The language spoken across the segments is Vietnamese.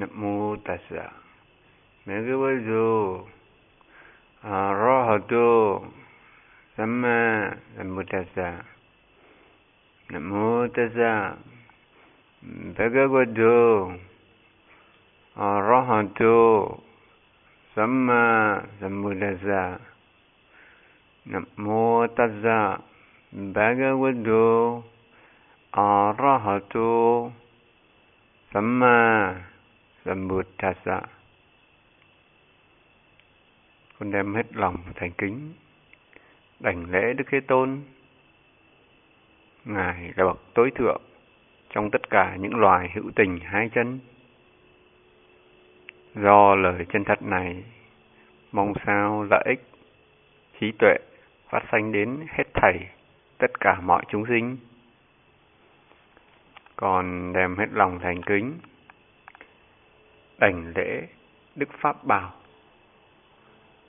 นโมตัสสะเมกวะโตอะระหะโตสัมมาสัมพุทธัสสะนโมตัสสะเมกวะโตอะระหะโตสัมมาสัมพุทธัสสะนโมตัสสะเมกวะโตอะระหะโตสัมมา Samma Sambuddhassa Con đem hết lòng thành kính đảnh lễ Đức Thế Tôn Ngài là bậc tối thượng trong tất cả những loài hữu tình hai chân. Do lời chân thật này, mong sao lợi ích, trí tuệ phát sanh đến hết thảy tất cả mọi chúng sinh. Còn đem hết lòng thành kính, đảnh lễ Đức Pháp Bảo,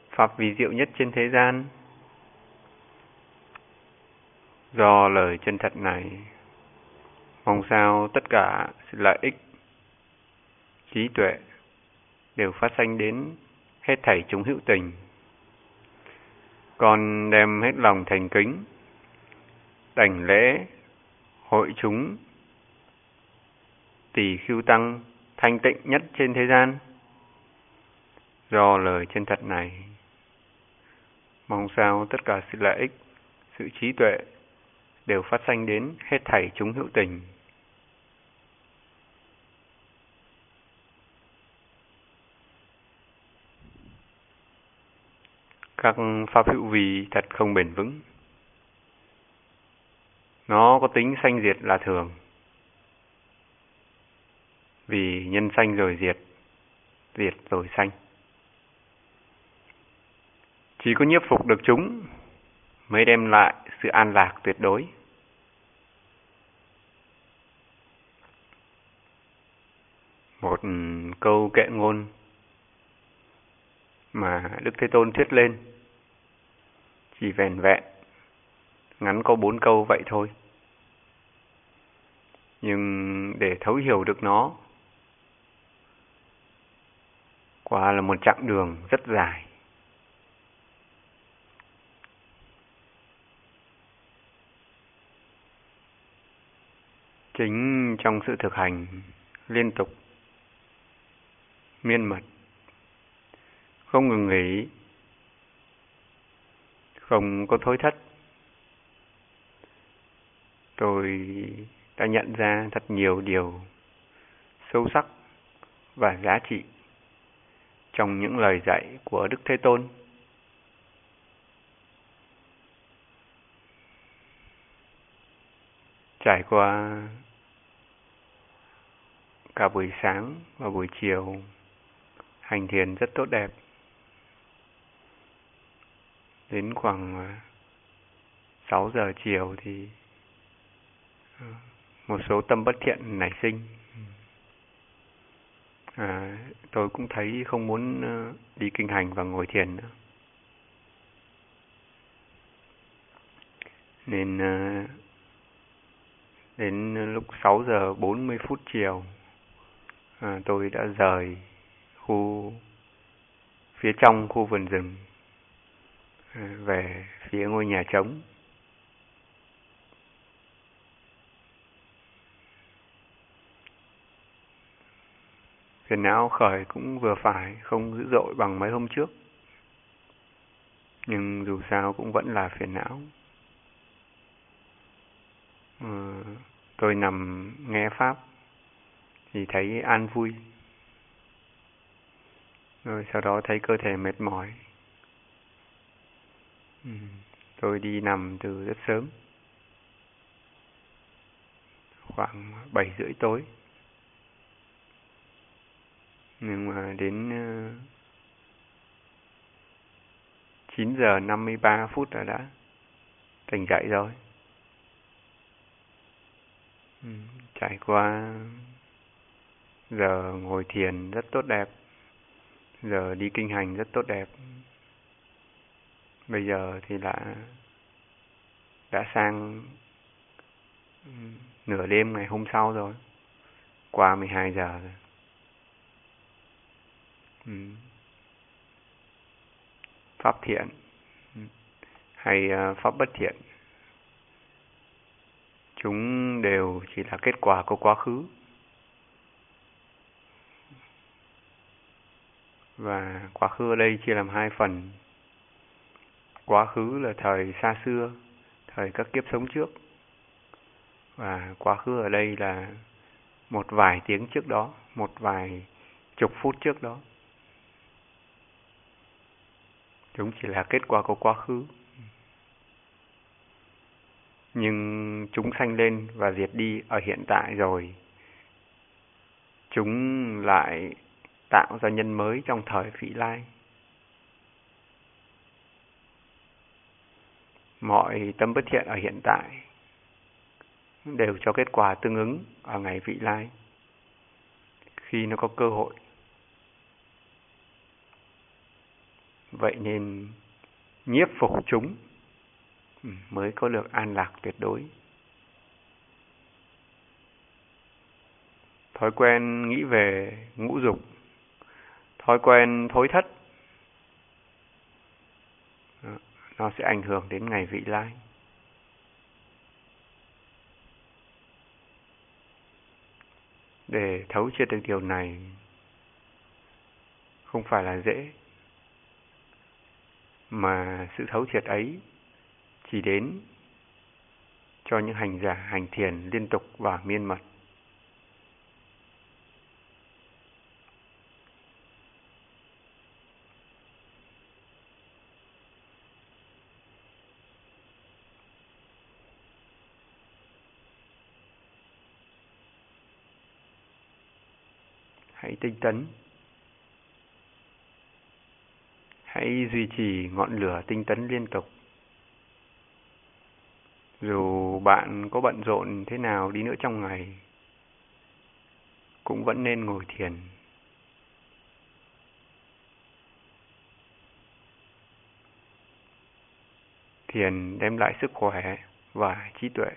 Pháp vi diệu nhất trên thế gian. Do lời chân thật này, mong sao tất cả sự lợi ích, trí tuệ đều phát sanh đến hết thảy chúng hữu tình. Con đem hết lòng thành kính, đảnh lễ hội chúng tỳ khưu tăng thanh tịnh nhất trên thế gian. Do lời chân thật này, mong sao tất cả sự lợi ích, sự trí tuệ đều phát sanh đến hết thảy chúng hữu tình. Các pháp hữu vi thật không bền vững. Nó có tính sanh diệt là thường. Vì nhân sanh rồi diệt, diệt rồi sanh. Chỉ có nhiếp phục được chúng mới đem lại sự an lạc tuyệt đối. Một câu kệ ngôn mà Đức Thế Tôn thuyết lên chỉ vẻn vẹn ngắn có bốn câu vậy thôi. Nhưng để thấu hiểu được nó quả là một chặng đường rất dài. Chính trong sự thực hành liên tục, miên mật, không ngừng nghỉ, không có thối thất, tôi đã nhận ra thật nhiều điều sâu sắc và giá trị trong những lời dạy của Đức Thế Tôn. Trải qua cả buổi sáng và buổi chiều, hành thiền rất tốt đẹp. Đến khoảng à, 6 giờ chiều thì à, một số tâm bất thiện nảy sinh. À, tôi cũng thấy không muốn ờ, đi kinh hành và ngồi thiền nữa. Nên ờ, đến lúc 6 giờ 40 phút chiều à, tôi đã rời khu phía trong khu vườn rừng à, về phía ngôi nhà trống. Phiền não khởi cũng vừa phải, không dữ dội bằng mấy hôm trước. Nhưng dù sao cũng vẫn là phiền não. Ừ, tôi nằm nghe Pháp thì thấy an vui. Rồi sau đó thấy cơ thể mệt mỏi. Ừ, tôi đi nằm từ rất sớm. Khoảng 7 rưỡi tối. Nhưng mà đến ờ, 9 giờ 53 phút là đã tỉnh dậy rồi. Ừ, trải qua giờ ngồi thiền rất tốt đẹp, giờ đi kinh hành rất tốt đẹp. Bây giờ thì đã đã sang ừ, nửa đêm ngày hôm sau rồi, qua 12 giờ rồi. Ừ. pháp thiện. Ừ. Hay à, pháp bất thiện. Chúng đều chỉ là kết quả của quá khứ. Và quá khứ ở đây chia làm hai phần. Quá khứ là thời xa xưa, thời các kiếp sống trước. Và quá khứ ở đây là một vài tiếng trước đó, một vài chục phút trước đó. Chúng chỉ là kết quả của quá khứ. Nhưng chúng sanh lên và diệt đi ở hiện tại rồi. Chúng lại tạo ra nhân mới trong thời vị lai. Mọi tâm bất thiện ở hiện tại đều cho kết quả tương ứng ở ngày vị lai. Khi nó có cơ hội vậy nên nhiếp phục chúng mới có được an lạc tuyệt đối. Thói quen nghĩ về ngũ dục, thói quen thối thất, nó sẽ ảnh hưởng đến ngày vị lai. Để thấu triệt được điều này, không phải là dễ mà sự thấu triệt ấy chỉ đến cho những hành giả hành thiền liên tục và miên mật hãy tinh tấn. Hãy duy trì ngọn lửa tinh tấn liên tục. Dù bạn có bận rộn thế nào đi nữa trong ngày, cũng vẫn nên ngồi thiền. Thiền đem lại sức khỏe và trí tuệ.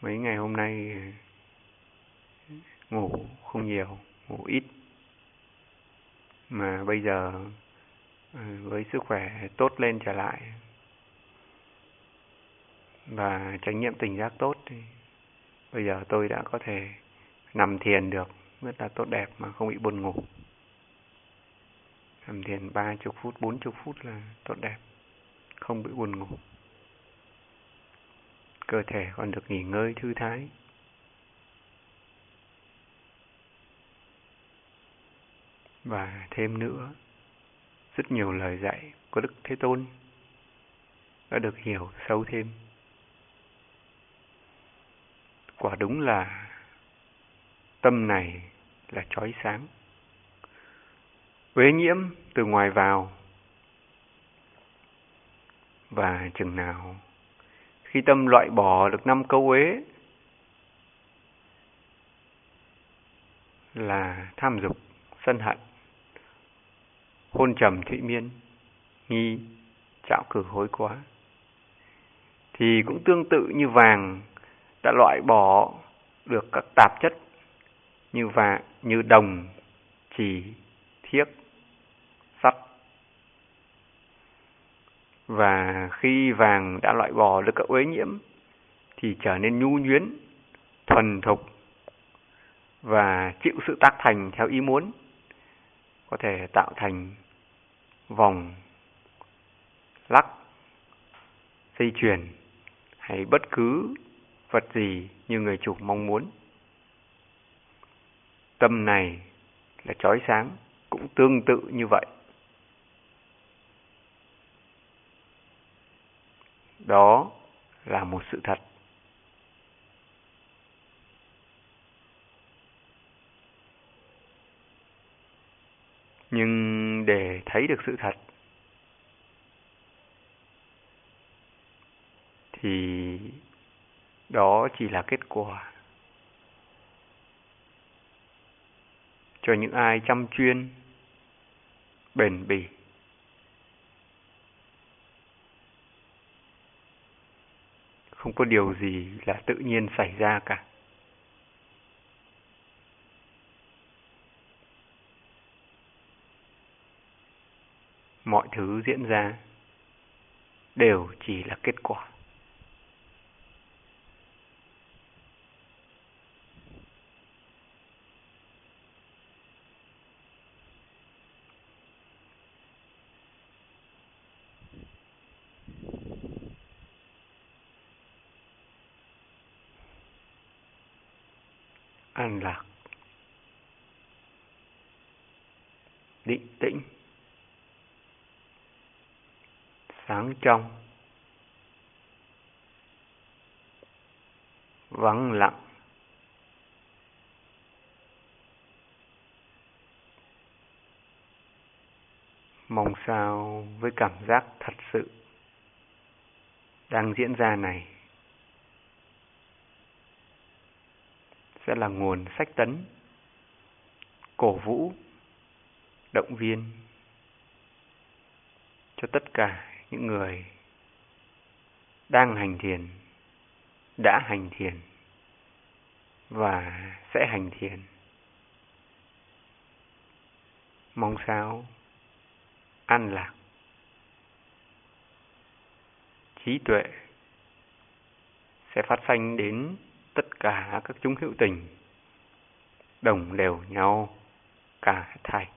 Mấy ngày hôm nay, ngủ không nhiều, ngủ ít mà bây giờ ừ, với sức khỏe tốt lên trở lại và trải nghiệm tình giác tốt thì bây giờ tôi đã có thể nằm thiền được, rất là tốt đẹp mà không bị buồn ngủ. Nằm thiền ba chục phút, bốn chục phút là tốt đẹp, không bị buồn ngủ. Cơ thể còn được nghỉ ngơi thư thái. Và thêm nữa rất nhiều lời dạy của Đức Thế Tôn đã được hiểu sâu thêm. Quả đúng là tâm này là trói sáng. Uế nhiễm từ ngoài vào và chừng nào khi tâm loại bỏ được năm câu uế là tham dục, sân hận hôn trầm thụy miên, nghi, trạo cử hối quá. Thì cũng tương tự như vàng đã loại bỏ được các tạp chất như vàng, như đồng, chỉ, thiếc, sắt. Và khi vàng đã loại bỏ được các uế nhiễm thì trở nên nhu nhuyến, thuần thục và chịu sự tác thành theo ý muốn có thể tạo thành vòng lắc, dây chuyền hay bất cứ vật gì như người chủ mong muốn. Tâm này là chói sáng, cũng tương tự như vậy. Đó là một sự thật. Nhưng để thấy được sự thật, thì đó chỉ là kết quả. Cho những ai chăm chuyên, bền bỉ. Không có điều gì là tự nhiên xảy ra cả. Mọi thứ diễn ra đều chỉ là kết quả. an lạc định tĩnh sẵn trong. Vắng lặng. Mong sao với cảm giác thật sự đang diễn ra này sẽ là nguồn sách tấn, cổ vũ, động viên cho tất cả những người đang hành thiền, đã hành thiền và sẽ hành thiền. Mong sao an lạc, trí tuệ sẽ phát sanh đến tất cả các chúng hữu tình, đồng đều nhau cả thảy